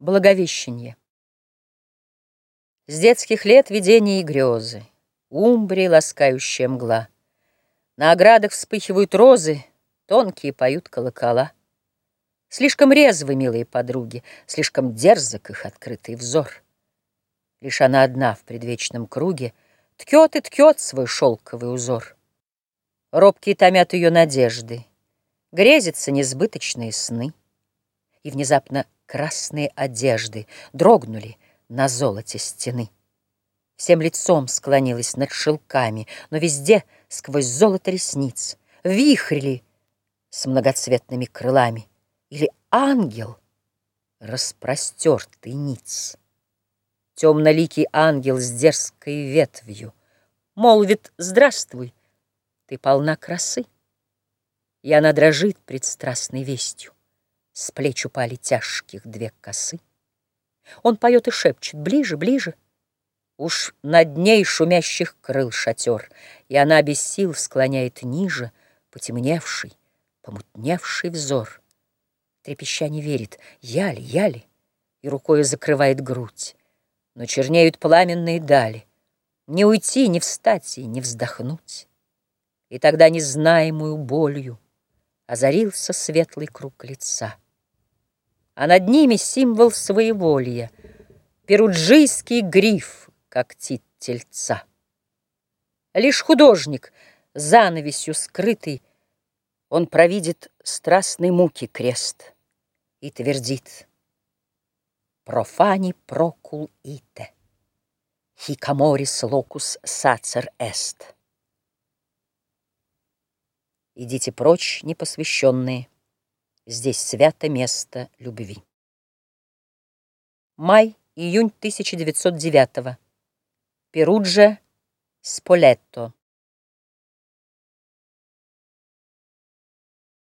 Благовещение. С детских лет видения и грезы, Умбри ласкающая мгла. На оградах вспыхивают розы, Тонкие поют колокола. Слишком резвы, милые подруги, Слишком дерзок их открытый взор. Лишь она одна в предвечном круге Ткет и ткет свой шелковый узор. Робкие томят ее надежды, Грезятся несбыточные сны. И внезапно красные одежды дрогнули на золоте стены. Всем лицом склонилась над шелками, но везде сквозь золото ресниц вихрили с многоцветными крылами или ангел распростертый ниц. Темноликий ангел с дерзкой ветвью молвит «Здравствуй, ты полна красы». И она дрожит пред страстной вестью. С плеч упали тяжких две косы. Он поет и шепчет ближе, ближе. Уж над ней шумящих крыл шатер, И она без сил склоняет ниже Потемневший, помутневший взор. Трепеща не верит, я ли, я ли, И рукою закрывает грудь. Но чернеют пламенные дали. Не уйти, не встать и не вздохнуть. И тогда незнаемую болью Озарился светлый круг лица а над ними символ своеволия, перуджийский гриф когтит тельца. Лишь художник, занавесью скрытый, он провидит страстной муки крест и твердит «Profani procul ite, hic amoris locus sacer est». Идите прочь, непосвященные, Здесь свято место любви. Май-июнь 1909 -го. Перуджа, Сполетто.